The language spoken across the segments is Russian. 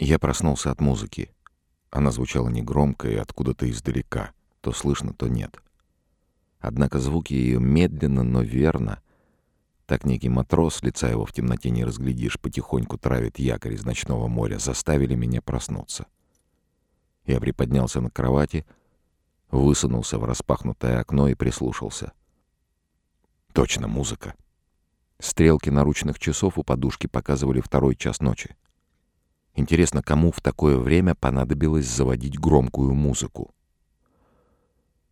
Я проснулся от музыки. Она звучала негромко и откуда-то издалека. То слышно, то нет. Однако звуки ее медленно, но верно. Так некий матрос, лица его в темноте не разглядишь, потихоньку травит якорь из ночного моря, заставили меня проснуться. Я приподнялся на кровати, высунулся в распахнутое окно и прислушался. Точно музыка. Стрелки наручных часов у подушки показывали второй час ночи. Интересно, кому в такое время понадобилось заводить громкую музыку?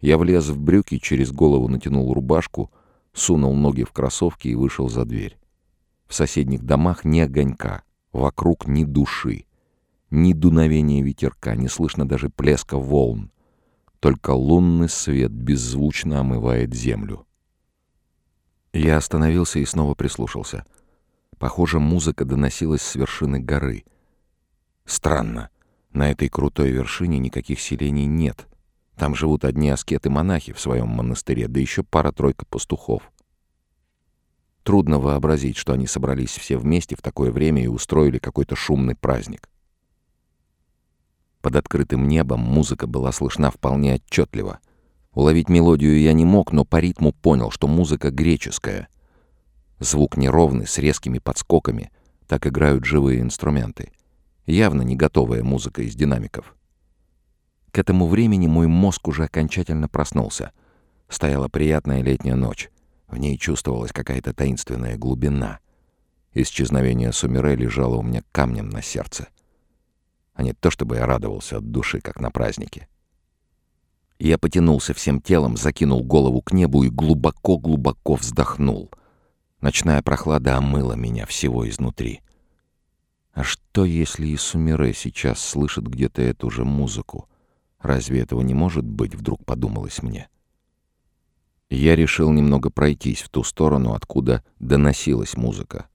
Я влез в брюки, через голову натянул рубашку, сунул ноги в кроссовки и вышел за дверь. В соседних домах ни огонька, вокруг ни души, ни дуновения ветерка, не слышно даже плеска волн. Только лунный свет беззвучно омывает землю. Я остановился и снова прислушался. Похоже, музыка доносилась с вершины горы — Странно. На этой крутой вершине никаких селений нет. Там живут одни аскеты-монахи в своем монастыре, да еще пара-тройка пастухов. Трудно вообразить, что они собрались все вместе в такое время и устроили какой-то шумный праздник. Под открытым небом музыка была слышна вполне отчетливо. Уловить мелодию я не мог, но по ритму понял, что музыка греческая. Звук неровный, с резкими подскоками. Так играют живые инструменты. Явно не готовая музыка из динамиков. К этому времени мой мозг уже окончательно проснулся. Стояла приятная летняя ночь. В ней чувствовалась какая-то таинственная глубина. Исчезновение Сумире лежало у меня камнем на сердце. А не то, чтобы я радовался от души, как на празднике. Я потянулся всем телом, закинул голову к небу и глубоко-глубоко вздохнул. Ночная прохлада омыла меня всего изнутри. А что, если и Сумире сейчас слышит где-то эту же музыку? Разве этого не может быть, вдруг подумалось мне? Я решил немного пройтись в ту сторону, откуда доносилась музыка.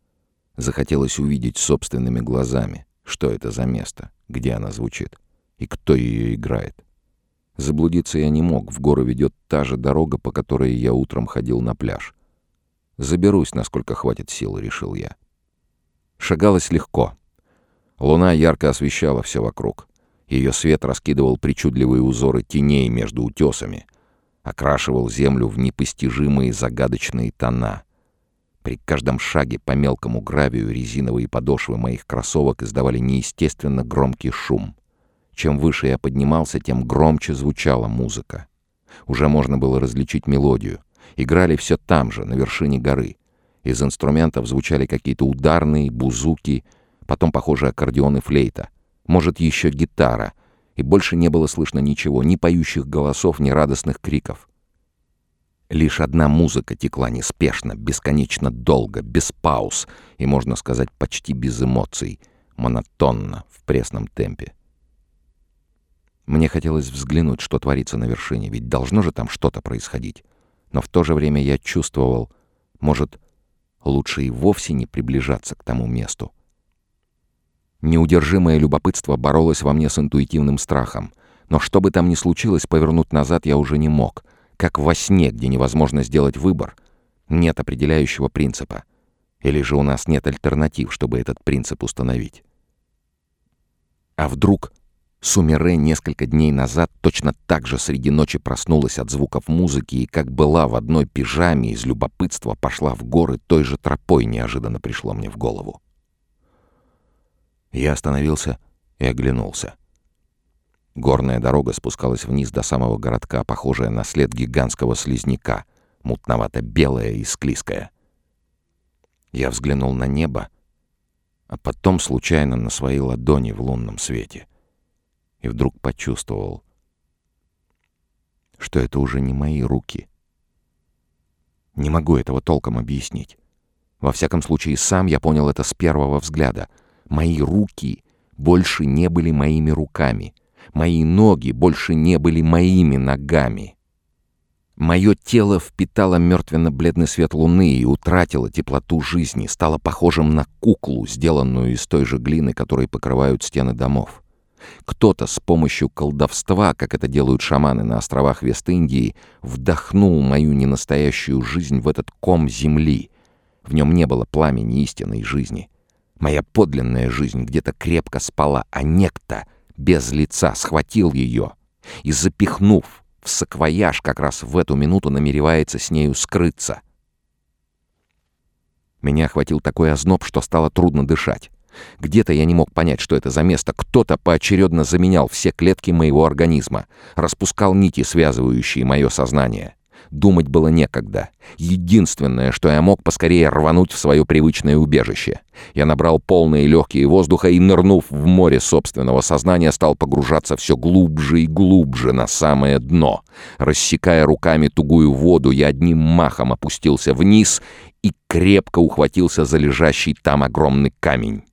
Захотелось увидеть собственными глазами, что это за место, где она звучит и кто ее играет. Заблудиться я не мог, в горы ведет та же дорога, по которой я утром ходил на пляж. Заберусь, насколько хватит сил, решил я. Шагалось легко — Луна ярко освещала все вокруг. Ее свет раскидывал причудливые узоры теней между утесами, окрашивал землю в непостижимые загадочные тона. При каждом шаге по мелкому гравию резиновые подошвы моих кроссовок издавали неестественно громкий шум. Чем выше я поднимался, тем громче звучала музыка. Уже можно было различить мелодию. Играли все там же, на вершине горы. Из инструментов звучали какие-то ударные, бузуки — потом, похоже, аккордеон и флейта, может, еще гитара, и больше не было слышно ничего, ни поющих голосов, ни радостных криков. Лишь одна музыка текла неспешно, бесконечно долго, без пауз и, можно сказать, почти без эмоций, монотонно, в пресном темпе. Мне хотелось взглянуть, что творится на вершине, ведь должно же там что-то происходить. Но в то же время я чувствовал, может, лучше и вовсе не приближаться к тому месту. Неудержимое любопытство боролось во мне с интуитивным страхом. Но что бы там ни случилось, повернуть назад я уже не мог. Как во сне, где невозможно сделать выбор. Нет определяющего принципа. Или же у нас нет альтернатив, чтобы этот принцип установить. А вдруг Сумере несколько дней назад точно так же среди ночи проснулась от звуков музыки и, как была в одной пижаме, из любопытства пошла в горы той же тропой, неожиданно пришло мне в голову. Я остановился и оглянулся. Горная дорога спускалась вниз до самого городка, похожая на след гигантского слизняка, мутновато-белая и склизкая. Я взглянул на небо, а потом случайно на свои ладони в лунном свете. И вдруг почувствовал, что это уже не мои руки. Не могу этого толком объяснить. Во всяком случае, сам я понял это с первого взгляда — Мои руки больше не были моими руками. Мои ноги больше не были моими ногами. Мое тело впитало мертвенно-бледный свет луны и утратило теплоту жизни, стало похожим на куклу, сделанную из той же глины, которой покрывают стены домов. Кто-то с помощью колдовства, как это делают шаманы на островах Вест-Индии, вдохнул мою ненастоящую жизнь в этот ком земли. В нем не было пламени истинной жизни. Моя подлинная жизнь где-то крепко спала, а некто без лица схватил ее и, запихнув в саквояж, как раз в эту минуту намеревается с нею скрыться. Меня охватил такой озноб, что стало трудно дышать. Где-то я не мог понять, что это за место. Кто-то поочередно заменял все клетки моего организма, распускал нити, связывающие мое сознание. Думать было некогда. Единственное, что я мог, поскорее рвануть в свое привычное убежище. Я набрал полные легкие воздуха и, нырнув в море собственного сознания, стал погружаться все глубже и глубже на самое дно. Рассекая руками тугую воду, я одним махом опустился вниз и крепко ухватился за лежащий там огромный камень.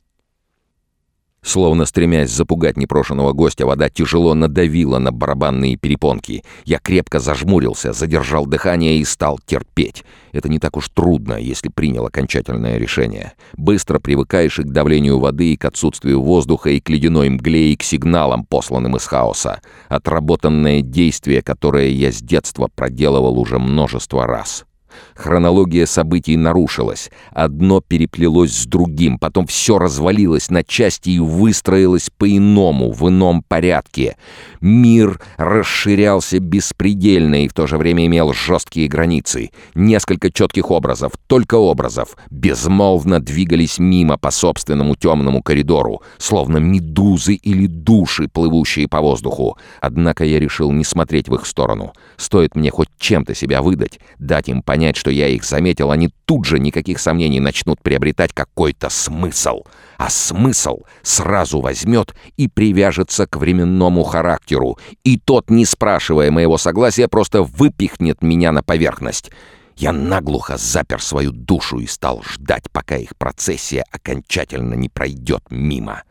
Словно стремясь запугать непрошенного гостя, вода тяжело надавила на барабанные перепонки. Я крепко зажмурился, задержал дыхание и стал терпеть. Это не так уж трудно, если принял окончательное решение. Быстро привыкаешь и к давлению воды, и к отсутствию воздуха, и к ледяной мгле, и к сигналам, посланным из хаоса. Отработанное действие, которое я с детства проделывал уже множество раз. Хронология событий нарушилась. Одно переплелось с другим, потом все развалилось на части и выстроилось по-иному, в ином порядке. Мир расширялся беспредельно и в то же время имел жесткие границы. Несколько четких образов, только образов, безмолвно двигались мимо по собственному темному коридору, словно медузы или души, плывущие по воздуху. Однако я решил не смотреть в их сторону. Стоит мне хоть чем-то себя выдать, дать им понять, понять, что я их заметил, они тут же, никаких сомнений, начнут приобретать какой-то смысл. А смысл сразу возьмет и привяжется к временному характеру. И тот, не спрашивая моего согласия, просто выпихнет меня на поверхность. Я наглухо запер свою душу и стал ждать, пока их процессия окончательно не пройдет мимо.